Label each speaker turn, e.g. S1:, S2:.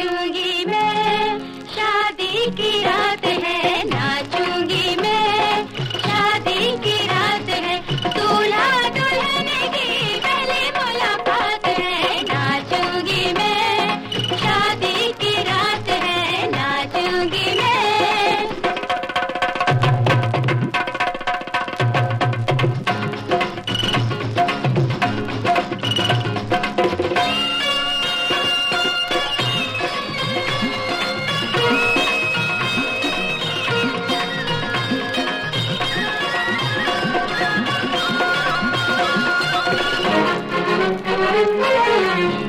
S1: चूँगी मैं शादी की रात